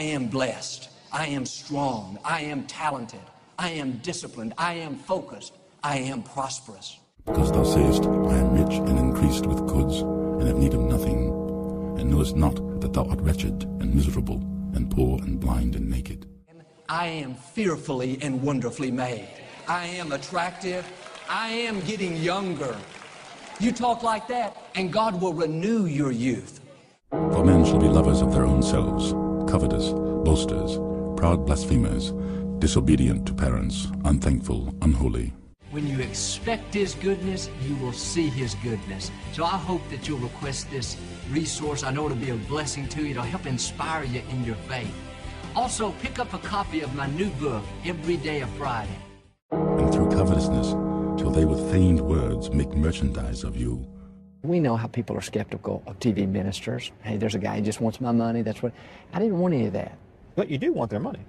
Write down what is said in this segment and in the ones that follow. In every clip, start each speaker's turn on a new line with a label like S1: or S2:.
S1: I am blessed. I am strong. I am talented. I am disciplined. I am focused. I am prosperous.
S2: Because thou sayest, I am rich and increased with goods, and have need of nothing, and knowest not that thou art wretched and miserable, and poor and blind and naked.
S1: I am fearfully and wonderfully made. I am attractive. I am getting younger. You talk like that, and God will renew your youth.
S2: For men shall be lovers of their own selves, covetous, boasters, proud blasphemers, disobedient to parents, unthankful, unholy.
S3: When you expect His goodness, you will see His goodness. So I hope that you'll request this resource. I know it'll be a blessing to you. It'll help inspire you in your faith. Also, pick up a copy of my new book, Every Day a Friday.
S2: And through covetousness till they with feigned words make merchandise of you.
S4: We know how people are skeptical of TV ministers. Hey, there's a guy who just wants my money. That's what I didn't want any of that.
S5: But you do want their money.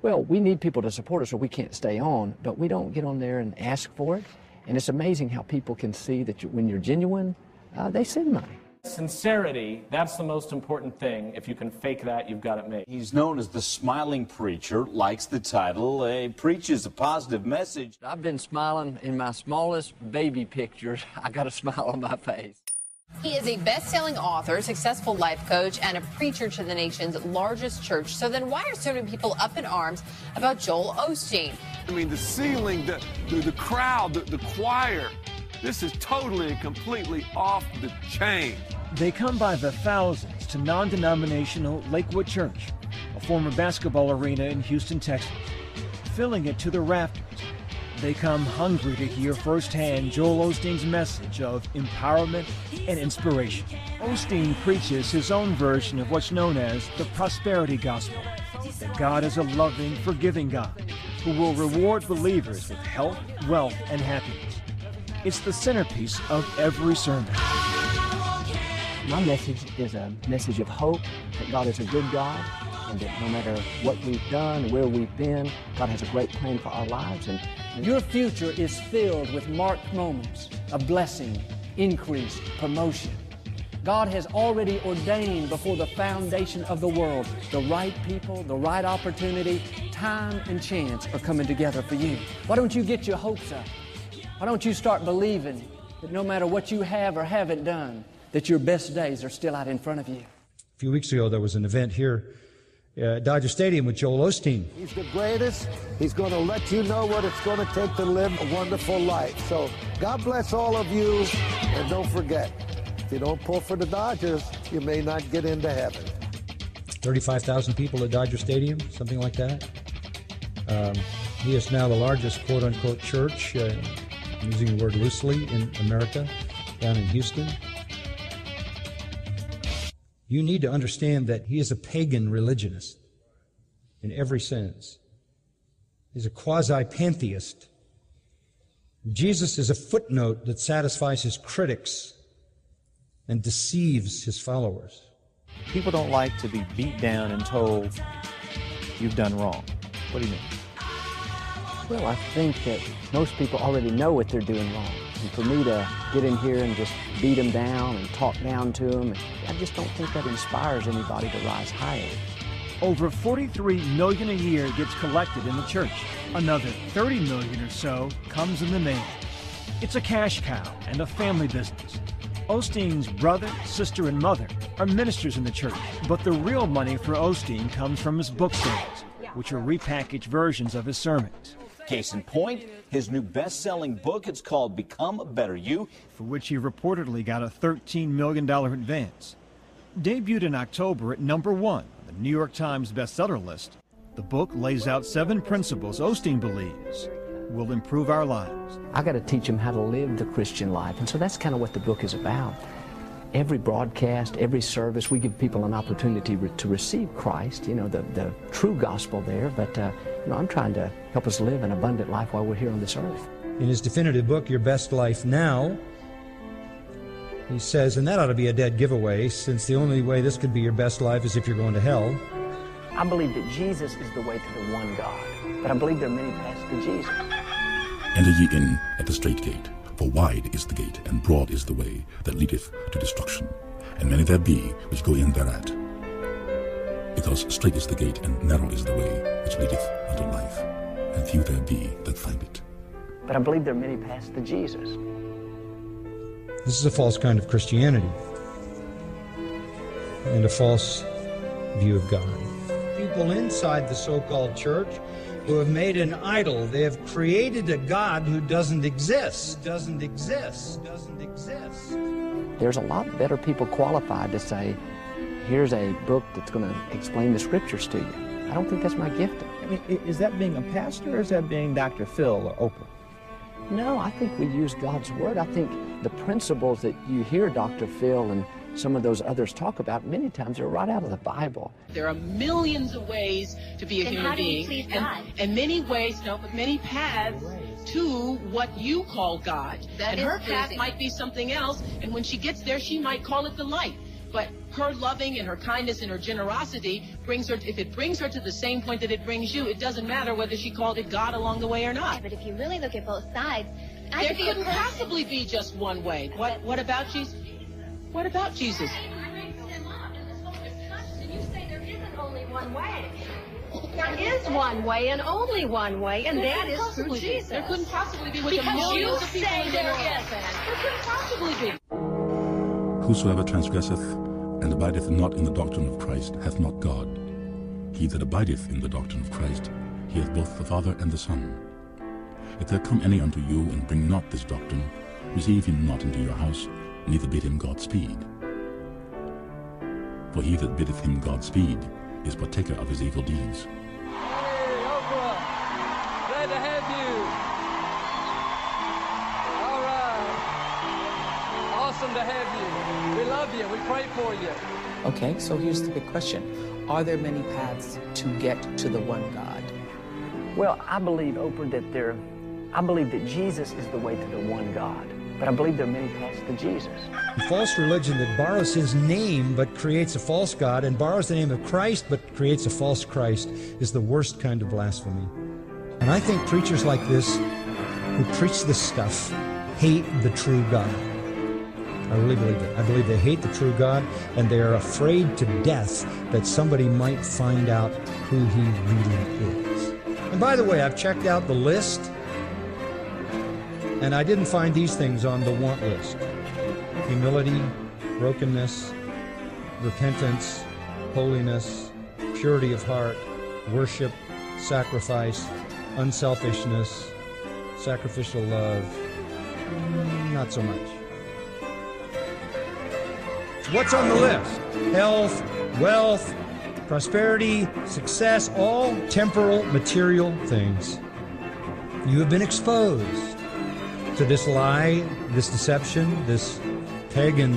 S4: Well, we need people to support us or we can't stay on, but we don't get on there and ask for it. And it's amazing how people can see that you, when you're genuine, uh, they send money.
S6: Sincerity, that's the most important thing. If you can fake that, you've got it made.
S7: He's known as the smiling preacher, likes the title, He preaches a positive message.
S3: I've been smiling in my smallest baby pictures. I got a smile on my face.
S8: He is a best-selling author, successful life coach, and a preacher to the nation's largest church. So then why are so many people up in arms about Joel Osteen?
S9: I mean, the ceiling, the, the, the crowd, the, the choir, this is totally and completely off the chain.
S10: They come by the thousands to non denominational Lakewood Church, a former basketball arena in Houston, Texas, filling it to the rafters. They come hungry to hear firsthand Joel Osteen's message of empowerment and inspiration. Osteen preaches his own version of what's known as the prosperity gospel that God is a loving, forgiving God who will reward believers with health, wealth, and happiness. It's the centerpiece of every sermon.
S4: My message is a message of hope that God is a good God and that no matter what we've done, where we've been, God has a great plan for our lives. And
S11: your future is filled with marked moments of blessing, increase, promotion. God has already ordained before the foundation of the world the right people, the right opportunity, time and chance are coming together for you. Why don't you get your hopes up? Why don't you start believing that no matter what you have or haven't done, that your best days are still out in front of you?
S12: A few weeks ago, there was an event here at Dodger Stadium with Joel Osteen.
S13: He's the greatest. He's going to let you know what it's going to take to live a wonderful life. So God bless all of you. And don't forget, if you don't pull for the Dodgers, you may not get into heaven.
S12: 35,000 people at Dodger Stadium, something like that. Um, he is now the largest quote unquote church, uh, using the word loosely, in America, down in Houston. You need to understand that he is a pagan religionist in every sense. He's a quasi pantheist. Jesus is a footnote that satisfies his critics and deceives his followers.
S5: People don't like to be beat down and told you've done wrong. What do you mean?
S4: Well, I think that most people already know what they're doing wrong. And for me to get in here and just beat them down and talk down to them, I just don't think that inspires anybody to rise higher.
S10: Over 43 million a year gets collected in the church. Another 30 million or so comes in the mail. It's a cash cow and a family business. Osteen's brother, sister, and mother are ministers in the church, but the real money for Osteen comes from his book sales, which are repackaged versions of his sermons.
S7: Case in point, his new best selling book, it's called Become a Better You,
S10: for which he reportedly got a $13 million advance. Debuted in October at number one on the New York Times bestseller list, the book lays out seven principles Osteen believes will improve our lives.
S4: I got to teach them how to live the Christian life, and so that's kind of what the book is about. Every broadcast, every service, we give people an opportunity re- to receive Christ, you know, the, the true gospel there, but uh, you know, I'm trying to help us live an abundant life while we're here on this earth.
S12: In his definitive book, Your Best Life Now, he says, and that ought to be a dead giveaway, since the only way this could be your best life is if you're going to hell.
S4: I believe that Jesus is the way to the one God, but I believe there are many paths to Jesus.
S2: Enter ye in at the strait gate, for wide is the gate, and broad is the way that leadeth to destruction, and many there be which go in thereat. Because strait is the gate, and narrow is the way which leadeth unto life, and few there be that find it.
S4: But I believe there are many paths to Jesus.
S12: This is a false kind of Christianity and a false view of God. People inside the so called church who have made an idol. They have created a God who doesn't exist, doesn't exist, doesn't exist.
S4: There's a lot better people qualified to say, here's a book that's going to explain the scriptures to you. I don't think that's my gift.
S5: I mean, is that being a pastor or is that being Dr. Phil or Oprah?
S4: No, I think we use God's Word. I think the principles that you hear Dr. Phil and some of those others talk about many times are right out of the Bible.
S14: There are millions of ways to be a
S15: Then
S14: human
S15: how do you
S14: being,
S15: please God?
S14: and, and many ways, no, but many paths to what you call God.
S15: That
S14: and
S15: is
S14: her path might be something else, and when she gets there, she might call it the light. But her loving and her kindness and her generosity brings her, if it brings her to the same point that it brings you, it doesn't matter whether she called it God along the way or not.
S15: But if you really look at both sides, I
S14: There
S15: could
S14: couldn't possibly be just one way. What, what about Jesus? What about Jesus?
S16: There is one way and only one way, and
S14: There
S16: that
S14: couldn't
S16: through. Jesus.
S14: There couldn't possibly be with the
S16: because you
S14: millions of people
S16: say
S14: in the
S16: there
S14: world.
S16: isn't.
S14: There couldn't possibly be.
S2: Whosoever transgresseth and abideth not in the doctrine of Christ hath not God. He that abideth in the doctrine of Christ, he hath both the Father and the Son. If there come any unto you and bring not this doctrine, receive him not into your house, neither bid him Godspeed. For he that biddeth him Godspeed is partaker of his evil deeds.
S17: Hey, Oprah, glad to have you. All right. Awesome to have you. We love you. We pray for you.
S18: Okay, so here's the big question Are there many paths to get to the one God?
S4: Well, I believe, Oprah, that there, I believe that Jesus is the way to the one God. But I believe there are many paths to Jesus.
S12: False religion that borrows his name but creates a false God and borrows the name of Christ but creates a false Christ is the worst kind of blasphemy. And I think preachers like this who preach this stuff hate the true God. I really believe it. I believe they hate the true God and they are afraid to death that somebody might find out who he really is. And by the way, I've checked out the list and I didn't find these things on the want list humility, brokenness, repentance, holiness, purity of heart, worship, sacrifice, unselfishness, sacrificial love. Not so much. What's on the list? Health, wealth, prosperity, success, all temporal, material things. You have been exposed to this lie, this deception, this pagan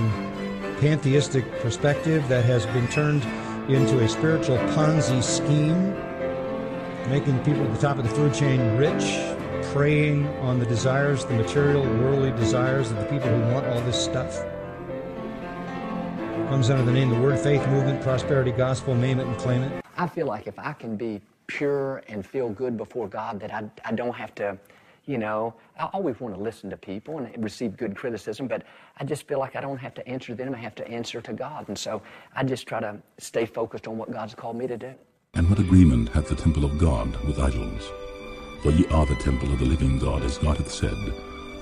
S12: pantheistic perspective that has been turned into a spiritual Ponzi scheme, making people at the top of the food chain rich, preying on the desires, the material, worldly desires of the people who want all this stuff. Comes under the name the Word Faith Movement, Prosperity Gospel, name it and claim it.
S4: I feel like if I can be pure and feel good before God, that I, I don't have to, you know, I always want to listen to people and receive good criticism, but I just feel like I don't have to answer them. I have to answer to God. And so I just try to stay focused on what God's called me to do.
S2: And what agreement hath the temple of God with idols? For ye are the temple of the living God, as God hath said,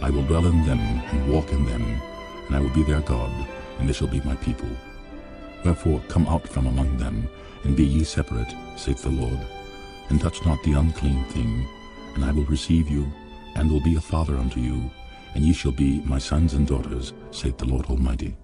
S2: I will dwell in them and walk in them, and I will be their God, and they shall be my people. Wherefore come out from among them, and be ye separate, saith the Lord, and touch not the unclean thing, and I will receive you, and will be a father unto you, and ye shall be my sons and daughters, saith the Lord Almighty.